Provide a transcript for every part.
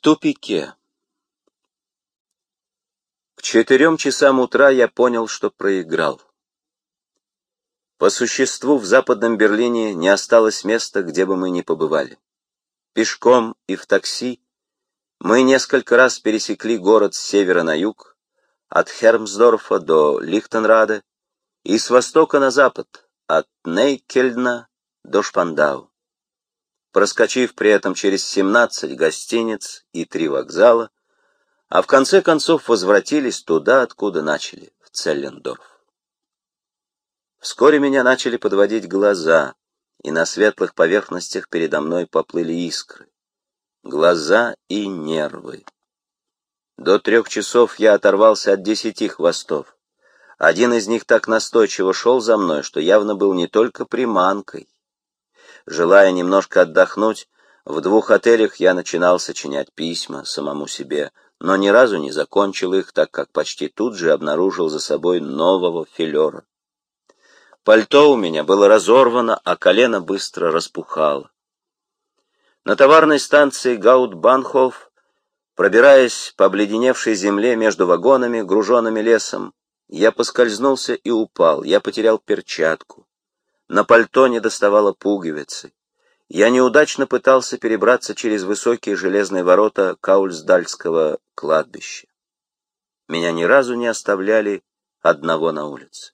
тупике. К четырем часам утра я понял, что проиграл. По существу в Западном Берлине не осталось места, где бы мы ни побывали. Пешком и в такси мы несколько раз пересекли город с севера на юг, от Хермсдорфа до Лихтенрада и с востока на запад, от Нейкельдна до Шпандау проскочив при этом через 17 гостиниц и три вокзала, а в конце концов возвратились туда, откуда начали, в Целлендорф. Вскоре меня начали подводить глаза, и на светлых поверхностях передо мной поплыли искры. Глаза и нервы. До трех часов я оторвался от десяти хвостов. Один из них так настойчиво шел за мной, что явно был не только приманкой, Желая немножко отдохнуть, в двух отелях я начинал сочинять письма самому себе, но ни разу не закончил их, так как почти тут же обнаружил за собой нового филера. Пальто у меня было разорвано, а колено быстро распухало. На товарной станции Гаут-Банхоф, пробираясь по обледеневшей земле между вагонами, груженными лесом, я поскользнулся и упал, я потерял перчатку. На пальто не доставало пуговицы. Я неудачно пытался перебраться через высокие железные ворота Каульсдальского кладбища. Меня ни разу не оставляли одного на улице.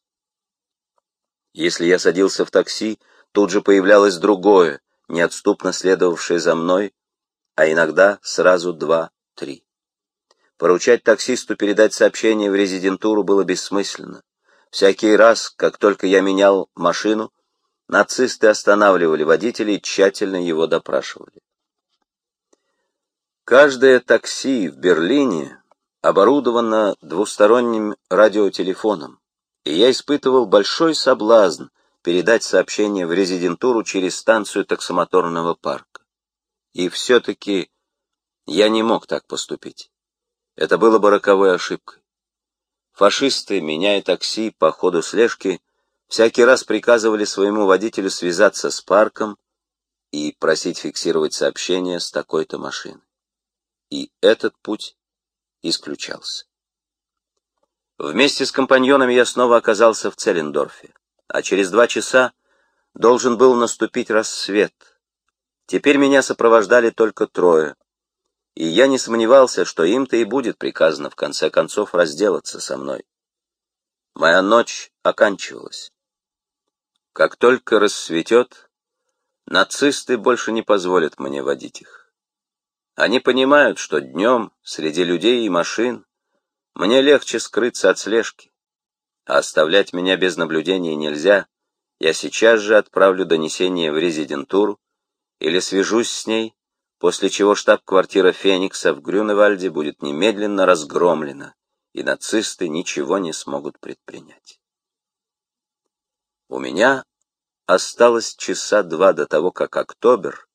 Если я садился в такси, тут же появлялось другое, неотступно следовавшее за мной, а иногда сразу два-три. Поручать таксисту передать сообщение в резидентуру было бессмысленно. Всякий раз, как только я менял машину, Нацисты останавливали водителей тщательно его допрашивали. Каждое такси в Берлине оборудовано двусторонним радиотелефоном, и я испытывал большой соблазн передать сообщение в резидентуру через станцию таксомоторного парка. И все-таки я не мог так поступить. Это было бы роковой ошибкой. Фашисты, меняя такси по ходу слежки, всякий раз приказывали своему водителю связаться с парком и просить фиксировать сообщение с такой-то машины. И этот путь исключался. Вместе с компаньонами я снова оказался в Целлендорфе, а через два часа должен был наступить рассвет. Теперь меня сопровождали только трое, и я не сомневался, что им-то и будет приказано в конце концов разделаться со мной. Моя ночь оканчивалась. Как только рассветет, нацисты больше не позволят мне водить их. Они понимают, что днем среди людей и машин мне легче скрыться от слежки, а оставлять меня без наблюдения нельзя. Я сейчас же отправлю донесение в резидентуру или свяжусь с ней, после чего штаб-квартира Феникса в Грюневальде будет немедленно разгромлена, и нацисты ничего не смогут предпринять. У меня осталось часа два до того, как Октобер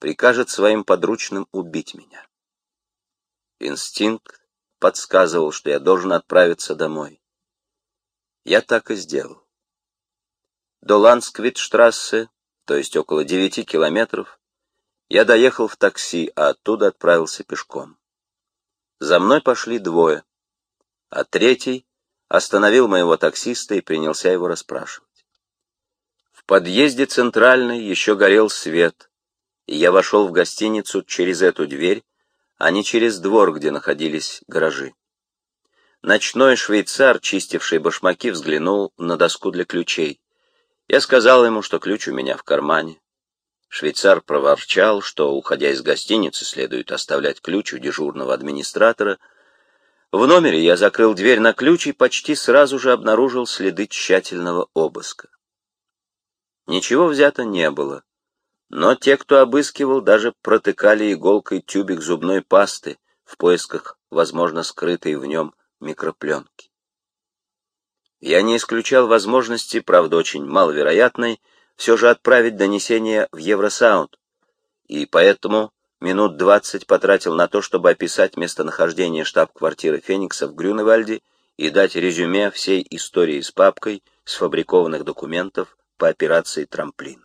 прикажет своим подручным убить меня. Инстинкт подсказывал, что я должен отправиться домой. Я так и сделал. До Лансквитштрассе, то есть около девяти километров, я доехал в такси, а оттуда отправился пешком. За мной пошли двое, а третий остановил моего таксиста и принялся его расспрашивать. Подъезде центральной еще горел свет, и я вошел в гостиницу через эту дверь, а не через двор, где находились гаражи. Ночной швейцар, чистивший башмаки, взглянул на доску для ключей. Я сказал ему, что ключ у меня в кармане. Швейцар проворчал, что, уходя из гостиницы, следует оставлять ключ у дежурного администратора — в номере я закрыл дверь на ключ и почти сразу же обнаружил следы тщательного обыска. Ничего взято не было, но те, кто обыскивал, даже протыкали иголкой тюбик зубной пасты в поисках, возможно, скрытой в нем микропленки. Я не исключал возможности, правда очень маловероятной, все же отправить донесение в Евросаунд, и поэтому минут двадцать потратил на то, чтобы описать местонахождение штаб-квартиры Феникса в Грюневальде и дать резюме всей истории с папкой сфабрикованных документов по операции «Трамплин».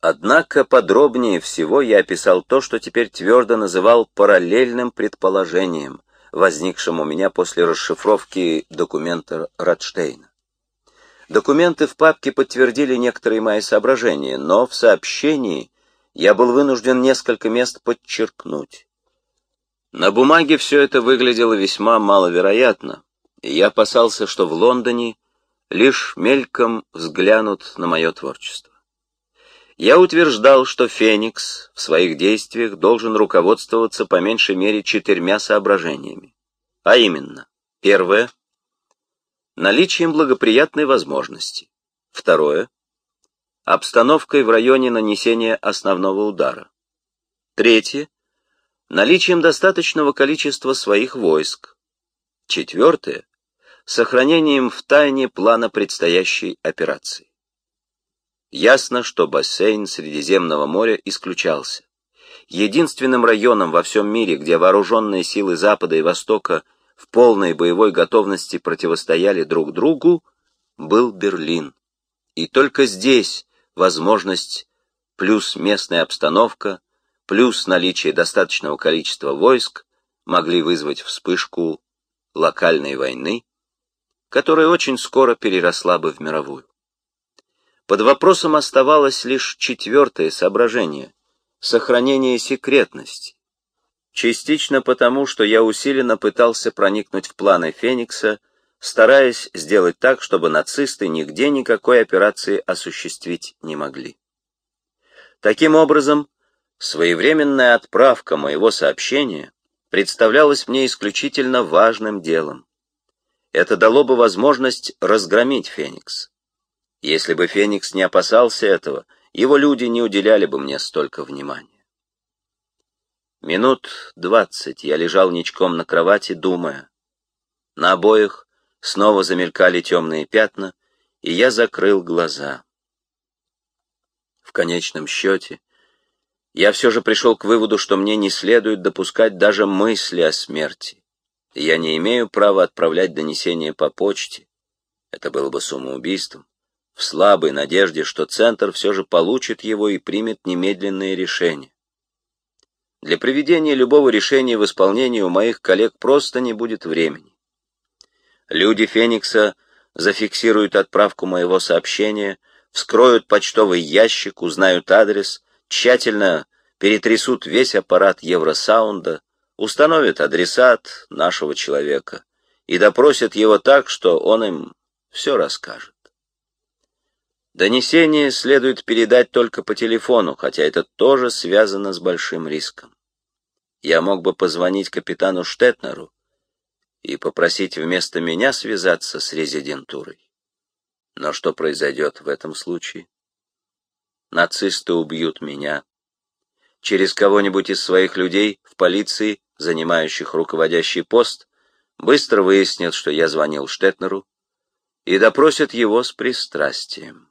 Однако подробнее всего я описал то, что теперь твердо называл параллельным предположением, возникшим у меня после расшифровки документа Радштейна. Документы в папке подтвердили некоторые мои соображения, но в сообщении я был вынужден несколько мест подчеркнуть. На бумаге все это выглядело весьма маловероятно, и я опасался, что в Лондоне лишь мельком взглянут на мое творчество. Я утверждал, что Феникс в своих действиях должен руководствоваться по меньшей мере четырьмя соображениями. А именно, первое — наличием благоприятной возможности. Второе — обстановкой в районе нанесения основного удара. Третье — наличием достаточного количества своих войск. Четвертое — сохранением в тайне плана предстоящей операции. Ясно, что бассейн Средиземного моря исключался. Единственным районом во всем мире, где вооруженные силы Запада и Востока в полной боевой готовности противостояли друг другу, был Берлин. И только здесь возможность плюс местная обстановка, плюс наличие достаточного количества войск могли вызвать вспышку локальной войны, которая очень скоро переросла бы в мировую. Под вопросом оставалось лишь четвертое соображение — сохранение секретности. Частично потому, что я усиленно пытался проникнуть в планы Феникса, стараясь сделать так, чтобы нацисты нигде никакой операции осуществить не могли. Таким образом, своевременная отправка моего сообщения представлялась мне исключительно важным делом. Это дало бы возможность разгромить Феникс. Если бы Феникс не опасался этого, его люди не уделяли бы мне столько внимания. Минут двадцать я лежал ничком на кровати, думая. На обоих снова замелькали темные пятна, и я закрыл глаза. В конечном счете, я все же пришел к выводу, что мне не следует допускать даже мысли о смерти. Я не имею права отправлять донесение по почте. Это было бы самоубийством в слабой надежде, что Центр все же получит его и примет немедленные решения. Для приведения любого решения в исполнение у моих коллег просто не будет времени. Люди Феникса зафиксируют отправку моего сообщения, вскроют почтовый ящик, узнают адрес, тщательно перетрясут весь аппарат Евросаунда, установят адресат нашего человека и допросят его так, что он им все расскажет. Донесение следует передать только по телефону, хотя это тоже связано с большим риском. Я мог бы позвонить капитану Штетнеру и попросить вместо меня связаться с резидентурой. Но что произойдет в этом случае? Нацисты убьют меня. Через кого-нибудь из своих людей в полиции, занимающих руководящий пост, быстро выяснят, что я звонил Штетнеру, и допросят его с пристрастием.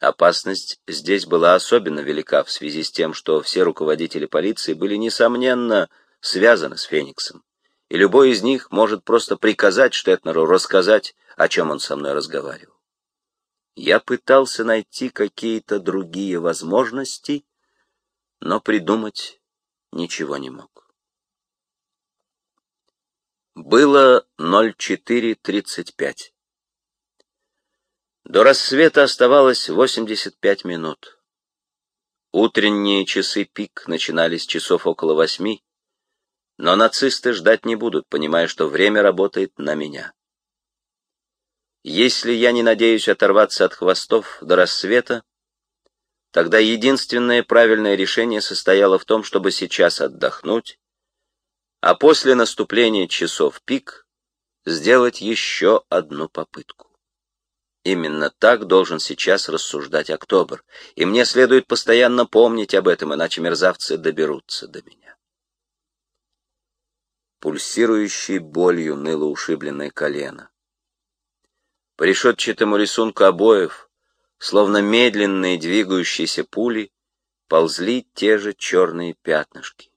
Опасность здесь была особенно велика в связи с тем, что все руководители полиции были, несомненно, связаны с Фениксом, и любой из них может просто приказать Штетнеру рассказать, о чем он со мной разговаривал. Я пытался найти какие-то другие возможности, но придумать ничего не мог. Было 04.35. До рассвета оставалось 85 минут. Утренние часы пик начинались часов около восьми, но нацисты ждать не будут, понимая, что время работает на меня. Если я не надеюсь оторваться от хвостов до рассвета, тогда единственное правильное решение состояло в том, чтобы сейчас отдохнуть, а после наступления часов пик сделать еще одну попытку. Именно так должен сейчас рассуждать Октобер, и мне следует постоянно помнить об этом, иначе мерзавцы доберутся до меня. Пульсирующей болью ныло ушибленное колено. По решетчатому рисунку обоев, словно медленные двигающиеся пули, ползли те же черные пятнышки.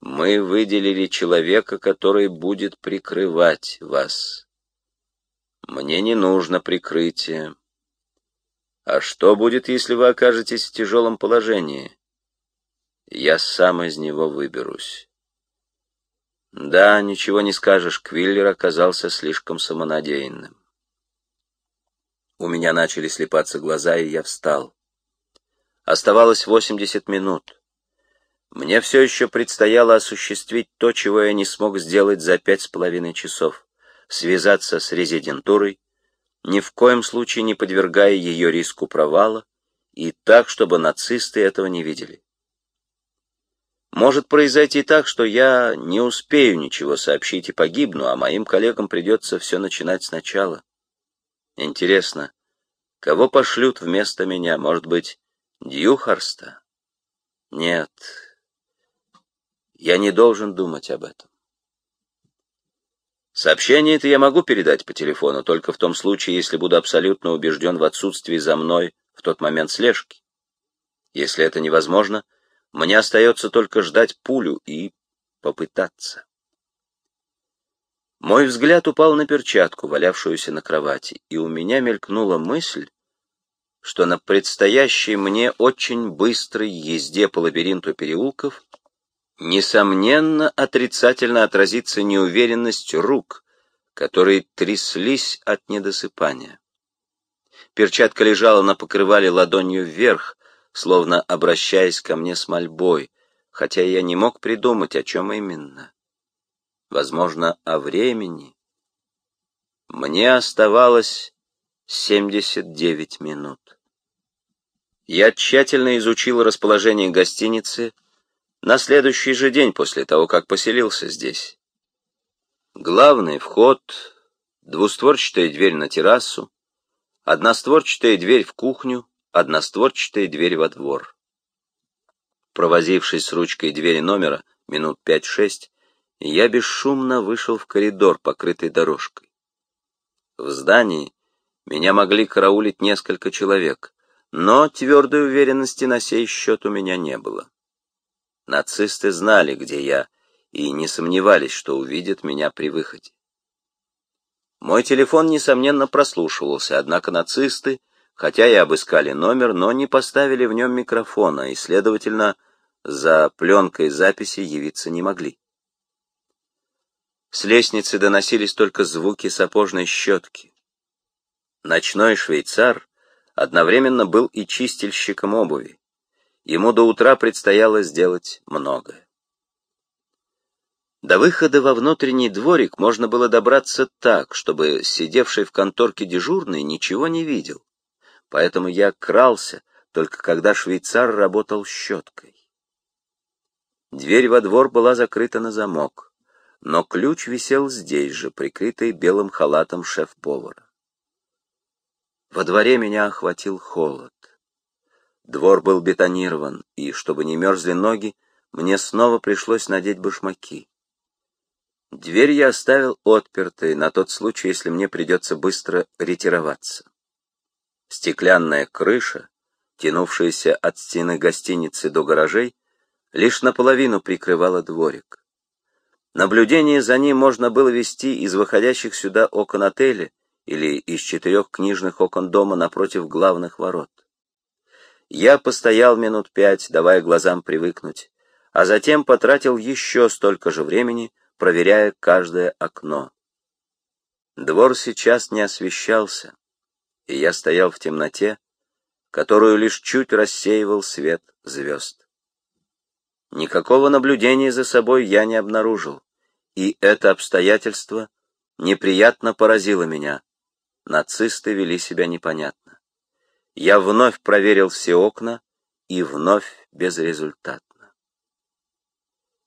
Мы выделили человека, который будет прикрывать вас. Мне не нужно прикрытие. А что будет, если вы окажетесь в тяжелом положении? Я сам из него выберусь. Да, ничего не скажешь, Квиллер оказался слишком самонадеянным. У меня начали слепаться глаза, и я встал. Оставалось 80 минут. Мне все еще предстояло осуществить то, чего я не смог сделать за пять с половиной часов — связаться с резидентурой, ни в коем случае не подвергая ее риску провала, и так, чтобы нацисты этого не видели. Может произойти так, что я не успею ничего сообщить и погибну, а моим коллегам придется все начинать сначала. Интересно, кого пошлют вместо меня? Может быть, Дьюхарста? Нет, я не должен думать об этом. Сообщение это я могу передать по телефону только в том случае, если буду абсолютно убежден в отсутствии за мной в тот момент слежки. Если это невозможно, мне остается только ждать пулю и попытаться. Мой взгляд упал на перчатку, валявшуюся на кровати, и у меня мелькнула мысль, что на предстоящей мне очень быстрой езде по лабиринту переулков Несомненно, отрицательно отразится неуверенность рук, которые тряслись от недосыпания. Перчатка лежала на покрывале ладонью вверх, словно обращаясь ко мне с мольбой, хотя я не мог придумать, о чем именно. Возможно, о времени. Мне оставалось 79 минут. Я тщательно изучил расположение гостиницы, на следующий же день после того, как поселился здесь. Главный вход, двустворчатая дверь на террасу, одностворчатая дверь в кухню, одностворчатая дверь во двор. Провозившись с ручкой двери номера минут пять-шесть, я бесшумно вышел в коридор, покрытый дорожкой. В здании меня могли караулить несколько человек, но твердой уверенности на сей счет у меня не было. Нацисты знали, где я, и не сомневались, что увидят меня при выходе. Мой телефон, несомненно, прослушивался, однако нацисты, хотя и обыскали номер, но не поставили в нем микрофона, и, следовательно, за пленкой записи явиться не могли. С лестницы доносились только звуки сапожной щетки. Ночной швейцар одновременно был и чистильщиком обуви. Ему до утра предстояло сделать многое. До выхода во внутренний дворик можно было добраться так, чтобы сидевший в конторке дежурный ничего не видел. Поэтому я крался, только когда швейцар работал щеткой. Дверь во двор была закрыта на замок, но ключ висел здесь же, прикрытый белым халатом шеф-повара. Во дворе меня охватил холод. Двор был бетонирован, и, чтобы не мерзли ноги, мне снова пришлось надеть башмаки. Дверь я оставил отпертой на тот случай, если мне придется быстро ретироваться. Стеклянная крыша, тянувшаяся от стены гостиницы до гаражей, лишь наполовину прикрывала дворик. Наблюдение за ним можно было вести из выходящих сюда окон отеля или из четырех книжных окон дома напротив главных ворот. Я постоял минут пять, давая глазам привыкнуть, а затем потратил еще столько же времени, проверяя каждое окно. Двор сейчас не освещался, и я стоял в темноте, которую лишь чуть рассеивал свет звезд. Никакого наблюдения за собой я не обнаружил, и это обстоятельство неприятно поразило меня. Нацисты вели себя непонятно. Я вновь проверил все окна и вновь безрезультатно.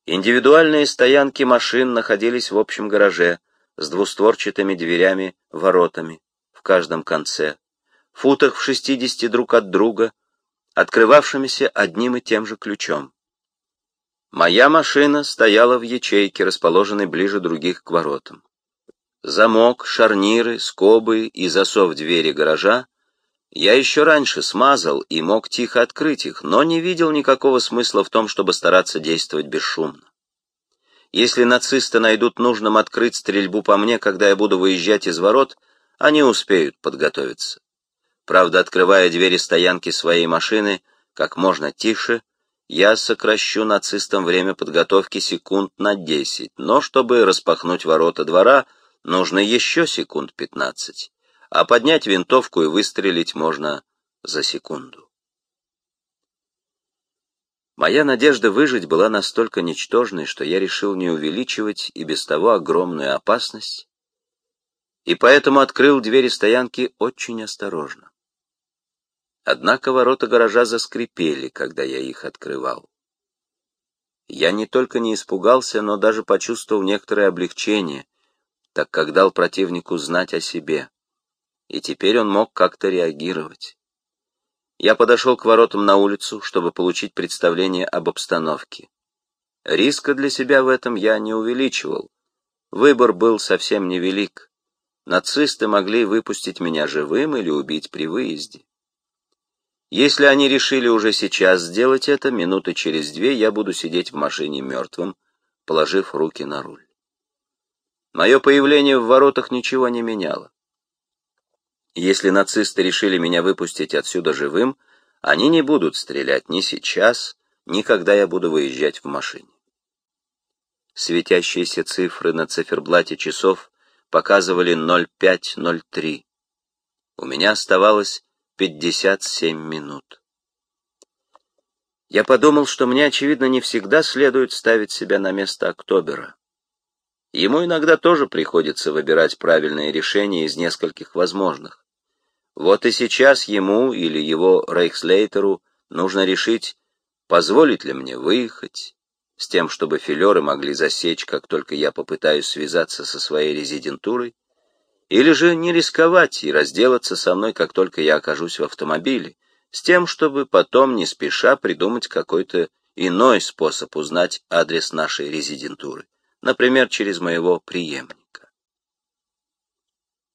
Индивидуальные стоянки машин находились в общем гараже с двустворчатыми дверями-воротами в каждом конце, футах в шестидесяти друг от друга, открывавшимися одним и тем же ключом. Моя машина стояла в ячейке, расположенной ближе других к воротам. Замок, шарниры, скобы и засов двери гаража я еще раньше смазал и мог тихо открыть их, но не видел никакого смысла в том, чтобы стараться действовать бесшумно. Если нацисты найдут нужным открыть стрельбу по мне, когда я буду выезжать из ворот, они успеют подготовиться. Правда, открывая двери стоянки своей машины как можно тише, я сокращу нацистам время подготовки секунд на 10, но чтобы распахнуть ворота двора, нужно еще секунд 15, а поднять винтовку и выстрелить можно за секунду. Моя надежда выжить была настолько ничтожной, что я решил не увеличивать и без того огромную опасность, и поэтому открыл двери стоянки очень осторожно. Однако ворота гаража заскрипели, когда я их открывал. Я не только не испугался, но даже почувствовал некоторое облегчение, так как дал противнику знать о себе. И теперь он мог как-то реагировать. Я подошел к воротам на улицу, чтобы получить представление об обстановке. Риска для себя в этом я не увеличивал. Выбор был совсем невелик. Нацисты могли выпустить меня живым или убить при выезде. Если они решили уже сейчас сделать это, минуты через две я буду сидеть в машине мертвым, положив руки на руль. Мое появление в воротах ничего не меняло. Если нацисты решили меня выпустить отсюда живым, они не будут стрелять ни сейчас, ни когда я буду выезжать в машине. Светящиеся цифры на циферблате часов показывали 0503. У меня оставалось 57 минут. Я подумал, что мне, очевидно, не всегда следует ставить себя на место Октобера. Ему иногда тоже приходится выбирать правильные решения из нескольких возможных. Вот и сейчас ему или его рейхслейтеру нужно решить, позволить ли мне выехать, с тем, чтобы филеры могли засечь, как только я попытаюсь связаться со своей резидентурой, или же не рисковать и разделаться со мной, как только я окажусь в автомобиле, с тем, чтобы потом не спеша придумать какой-то иной способ узнать адрес нашей резидентуры, например, через моего преемника.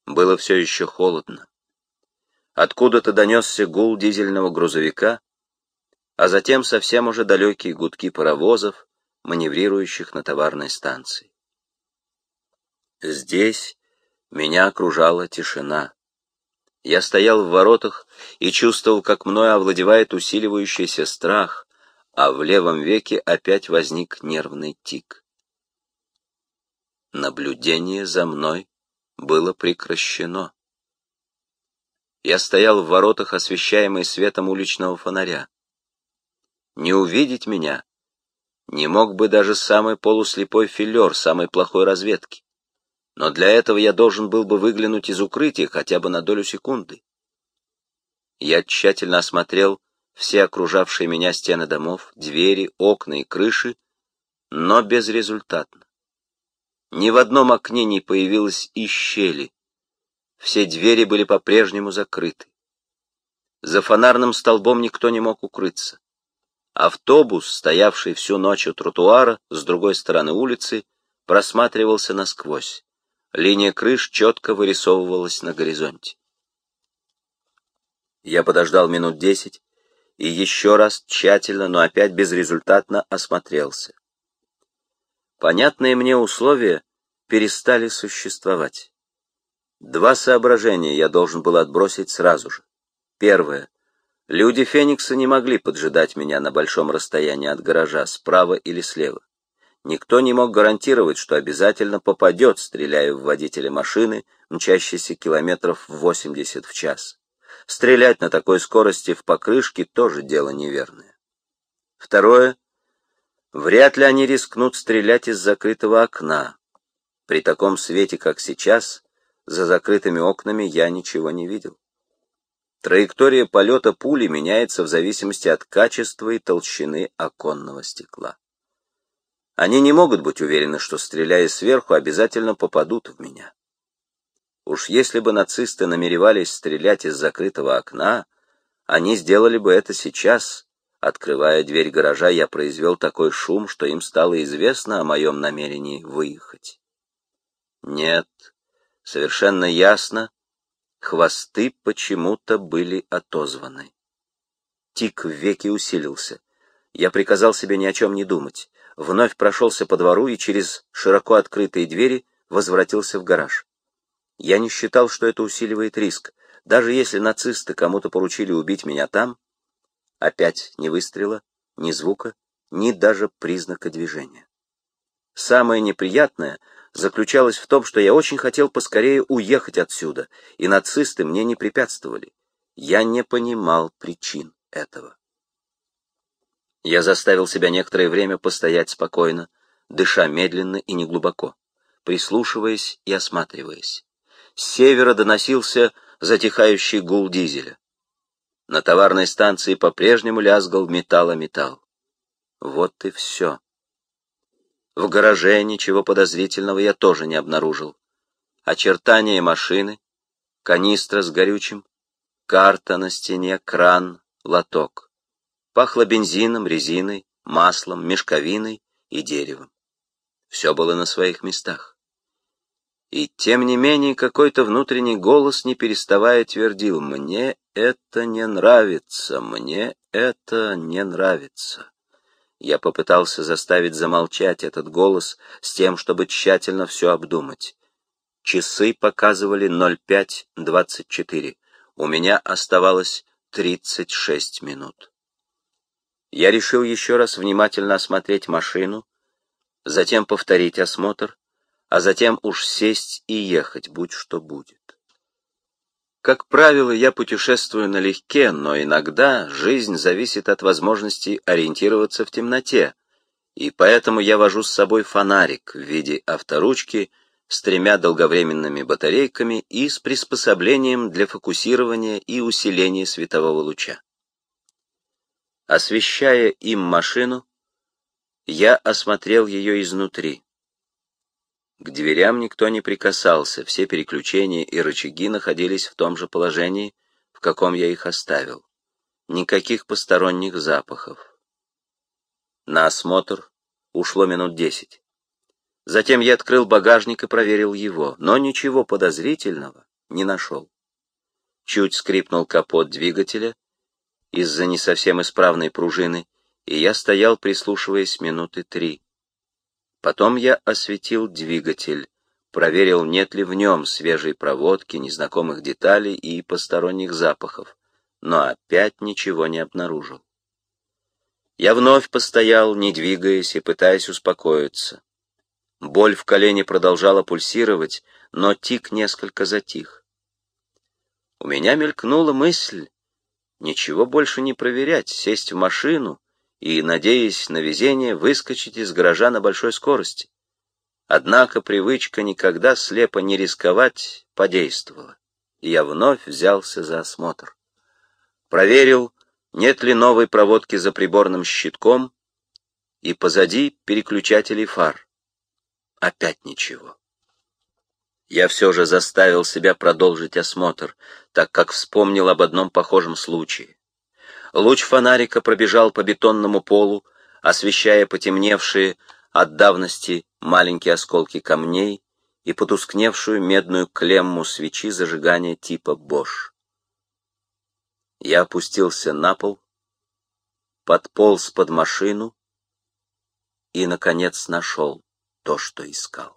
Было все еще холодно. Откуда-то донесся гул дизельного грузовика, а затем совсем уже далекие гудки паровозов, маневрирующих на товарной станции. Здесь, меня окружала тишина. Я стоял в воротах и чувствовал, как мною овладевает усиливающийся страх, а в левом веке опять возник нервный тик. Наблюдение за мной было прекращено. Я стоял в воротах, освещаемый светом уличного фонаря. Не увидеть меня не мог бы даже самый полуслепой филер самой плохой разведки но для этого я должен был бы выглянуть из укрытия хотя бы на долю секунды. Я тщательно осмотрел все окружавшие меня стены домов, двери, окна и крыши, но безрезультатно. Ни в одном окне не появилось и щели. Все двери были по-прежнему закрыты. За фонарным столбом никто не мог укрыться. Автобус, стоявший всю ночь у тротуара с другой стороны улицы, просматривался насквозь. Линия крыш четко вырисовывалась на горизонте. Я подождал минут десять и еще раз тщательно, но опять безрезультатно осмотрелся. Понятные мне условия перестали существовать. Два соображения я должен был отбросить сразу же. Первое. Люди Феникса не могли поджидать меня на большом расстоянии от гаража, справа или слева. Никто не мог гарантировать, что обязательно попадет, стреляя в водителя машины, мчащейся километров 80 в час. Стрелять на такой скорости в покрышке тоже дело неверное. Второе. Вряд ли они рискнут стрелять из закрытого окна. При таком свете, как сейчас, за закрытыми окнами я ничего не видел. Траектория полета пули меняется в зависимости от качества и толщины оконного стекла. Они не могут быть уверены, что, стреляя сверху, обязательно попадут в меня. Уж если бы нацисты намеревались стрелять из закрытого окна, они сделали бы это сейчас. Открывая дверь гаража, я произвел такой шум, что им стало известно о моем намерении выехать. Нет, совершенно ясно, хвосты почему-то были отозваны. Тик в веки усилился. Я приказал себе ни о чем не думать вновь прошелся по двору и через широко открытые двери возвратился в гараж. Я не считал, что это усиливает риск, Даже если нацисты кому-то поручили убить меня там, опять ни выстрела, ни звука, ни даже признака движения. Самое неприятное заключалось в том, что я очень хотел поскорее уехать отсюда, и нацисты мне не препятствовали. Я не понимал причин этого. Я заставил себя некоторое время постоять спокойно, дыша медленно и неглубоко, прислушиваясь и осматриваясь. С севера доносился затихающий гул дизеля. На товарной станции по-прежнему лязгал металл о металл. Вот и все. В гараже ничего подозрительного я тоже не обнаружил. Очертания машины, канистра с горючим, карта на стене, кран, лоток. Пахло бензином, резиной, маслом, мешковиной и деревом. Все было на своих местах. И тем не менее какой-то внутренний голос, не переставая, твердил «Мне это не нравится, мне это не нравится». Я попытался заставить замолчать этот голос с тем, чтобы тщательно все обдумать. Часы показывали 05.24. У меня оставалось 36 минут. Я решил еще раз внимательно осмотреть машину, затем повторить осмотр, а затем уж сесть и ехать, будь что будет. Как правило, я путешествую налегке, но иногда жизнь зависит от возможности ориентироваться в темноте, и поэтому я вожу с собой фонарик в виде авторучки с тремя долговременными батарейками и с приспособлением для фокусирования и усиления светового луча. Освещая им машину, я осмотрел ее изнутри. К дверям никто не прикасался, все переключения и рычаги находились в том же положении, в каком я их оставил. Никаких посторонних запахов. На осмотр ушло минут десять. Затем я открыл багажник и проверил его, но ничего подозрительного не нашел. Чуть скрипнул капот двигателя из-за не совсем исправной пружины, и я стоял, прислушиваясь минуты три. Потом я осветил двигатель, проверил, нет ли в нем свежей проводки, незнакомых деталей и посторонних запахов, но опять ничего не обнаружил. Я вновь постоял, не двигаясь и пытаясь успокоиться. Боль в колене продолжала пульсировать, но тик несколько затих. У меня мелькнула мысль ничего больше не проверять, сесть в машину и, надеясь на везение, выскочить из гаража на большой скорости. Однако привычка никогда слепо не рисковать подействовала, и я вновь взялся за осмотр. Проверил, нет ли новой проводки за приборным щитком, и позади переключателей фар. Опять ничего. Я все же заставил себя продолжить осмотр, так как вспомнил об одном похожем случае. Луч фонарика пробежал по бетонному полу, освещая потемневшие от давности маленькие осколки камней и потускневшую медную клемму свечи зажигания типа Bosch. Я опустился на пол, подполз под машину и, наконец, нашел то, что искал.